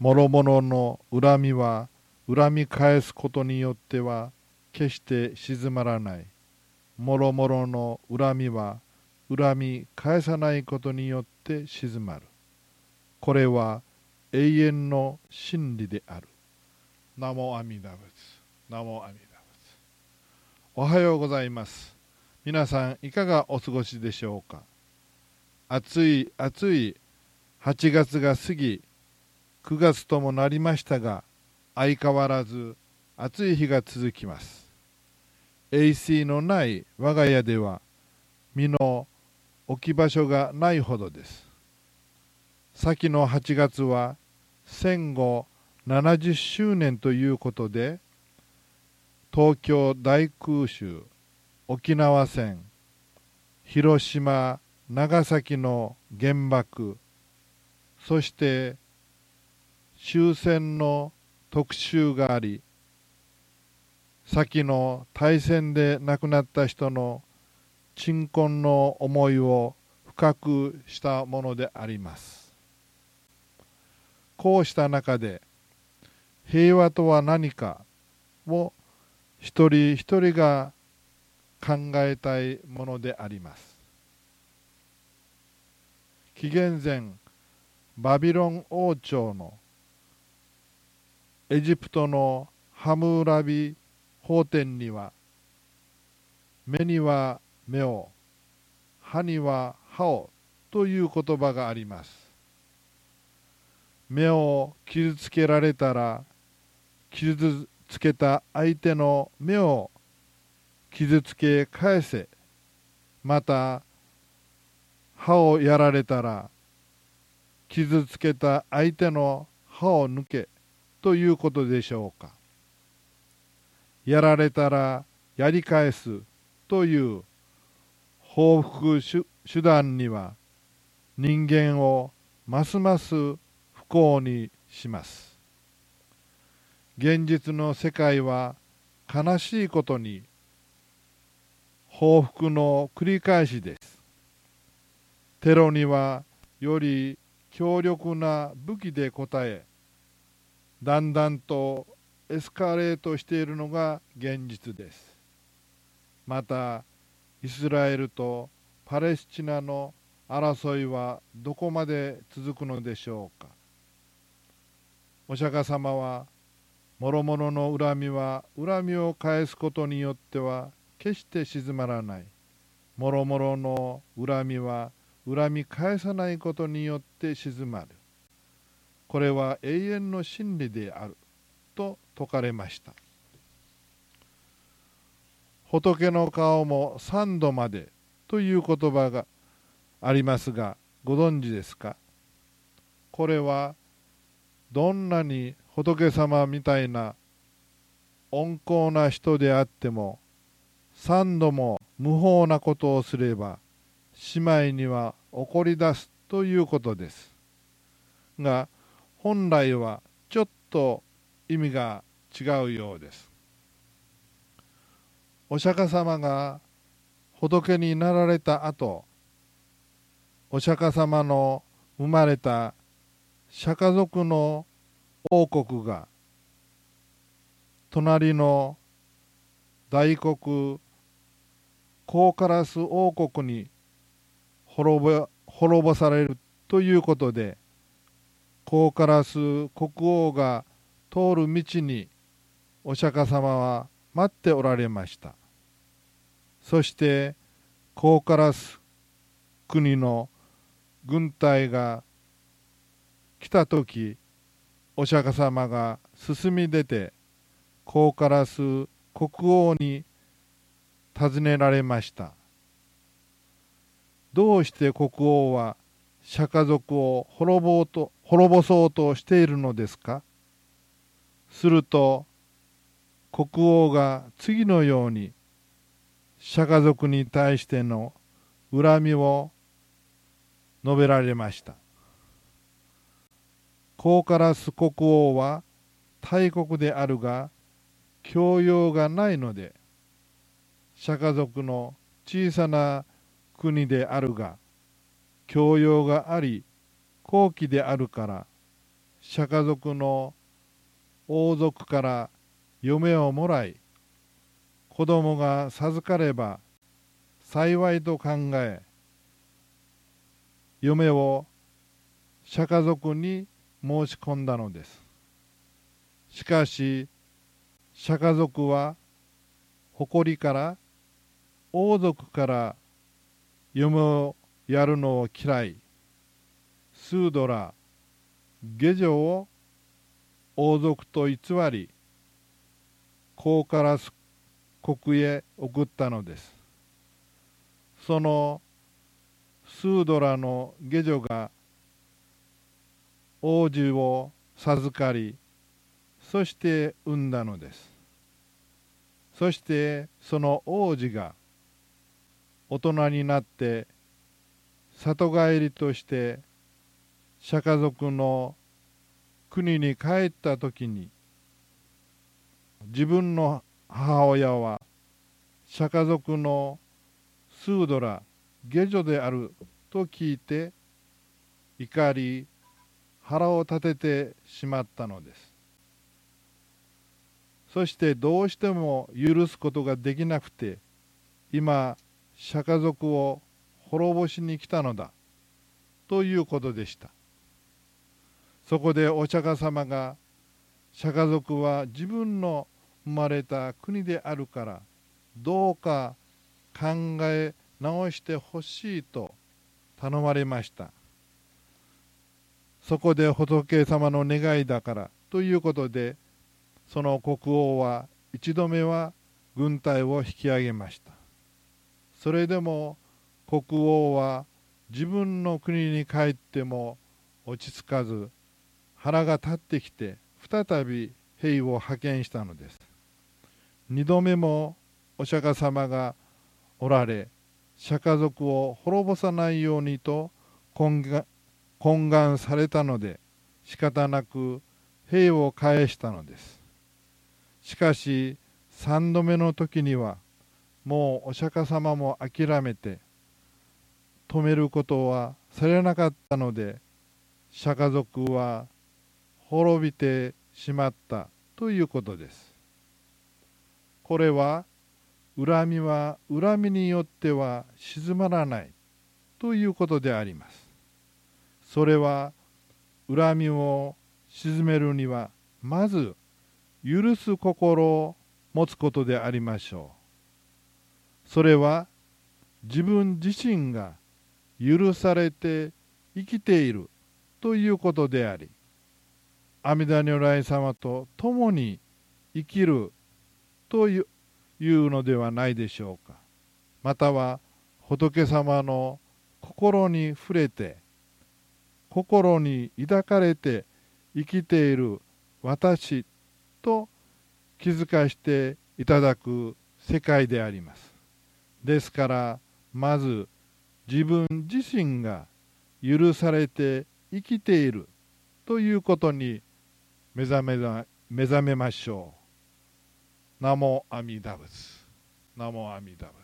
諸々の恨みは恨み返すことによっては決して静まらない。諸々の恨みは恨み返さないことによって静まる。これは永遠の真理である。ナモアミダ仏。ナモアミダ仏。おはようございます。皆さんいかがお過ごしでしょうか？暑い暑い。8月が過ぎ。9月ともなりましたが相変わらず暑い日が続きます。AC のない我が家では身の置き場所がないほどです。先の8月は戦後70周年ということで東京大空襲沖縄戦広島長崎の原爆そして終戦の特集があり先の大戦で亡くなった人の鎮魂の思いを深くしたものであります。こうした中で平和とは何かを一人一人が考えたいものであります。紀元前バビロン王朝のエジプトのハムラビ法典には目には目を歯には歯をという言葉があります。目を傷つけられたら傷つけた相手の目を傷つけ返せ。また歯をやられたら傷つけた相手の歯を抜け。ということでしょうか。やられたらやり返すという報復手段には人間をますます不幸にします。現実の世界は悲しいことに報復の繰り返しです。テロにはより強力な武器で応えだんだんとエスカレートしているのが現実です。またイスラエルとパレスチナの争いはどこまで続くのでしょうか。お釈迦様は諸々の恨みは恨みを返すことによっては決して静まらない。諸々の恨みは恨み返さないことによって静まる。これは永遠の真理であると説かれました。仏の顔も三度までという言葉がありますがご存知ですか？これはどんなに仏様みたいな温厚な人であっても三度も無法なことをすれば姉妹には怒り出すということです。が本来はちょっと意味が違うようです。お釈迦様が仏になられた後お釈迦様の生まれた釈迦族の王国が隣の大国コーカラス王国に滅ぼ滅ぼされるということでコーカラス国王が通る道にお釈迦様は待っておられました。そしてコーカラス国の軍隊が来た時お釈迦様が進み出てコーカラス国王に尋ねられました。どうして国王は釈迦族を滅ぼうと滅ぼそうとしているのですか？すると国王が次のように釈迦族に対しての恨みを述べられました。コーカラス国王は大国であるが教養がないので釈迦族の小さな国であるが教養があり高貴であるから釈迦族の王族から嫁をもらい子供が授かれば幸いと考え嫁を釈迦族に申し込んだのです。しかし釈迦族は誇りから王族から嫁をやるのを嫌いスードラ下女を王族と偽り高から国へ送ったのです。そのスードラの下女が王子を授かりそして産んだのです。そしてその王子が大人になって里帰りとして釈迦族の国に帰った時に自分の母親は釈迦族のスードラ下女であると聞いて怒り腹を立ててしまったのです。そしてどうしても許すことができなくて今釈迦族を滅ぼしに来たのだということでした。そこでお釈迦様が釈迦族は自分の生まれた国であるからどうか考え直してほしいと頼まれました。そこで仏様の願いだからということでその国王は一度目は軍隊を引き上げました。それでも国王は自分の国に帰っても落ち着かず腹が立ってきて再び兵を派遣したのです。二度目もお釈迦様がおられ釈迦族を滅ぼさないようにと懇願されたので仕方なく兵を返したのです。しかし三度目の時にはもうお釈迦様も諦めて止めることはされなかったので釈迦族は滅びてしまったということです。これは恨みは恨みによっては静まらないということであります。それは恨みを鎮めるにはまず許す心を持つことでありましょう。それは自分自身が許されて生きているということであり阿弥陀如来様と共に生きるというのではないでしょうか。または仏様の心に触れて心に抱かれて生きている私と気づかしていただく世界であります。ですからまず自分自身が許されて生きているということに目覚め目覚めましょう。ナモ阿弥陀仏。ナモ阿弥陀仏。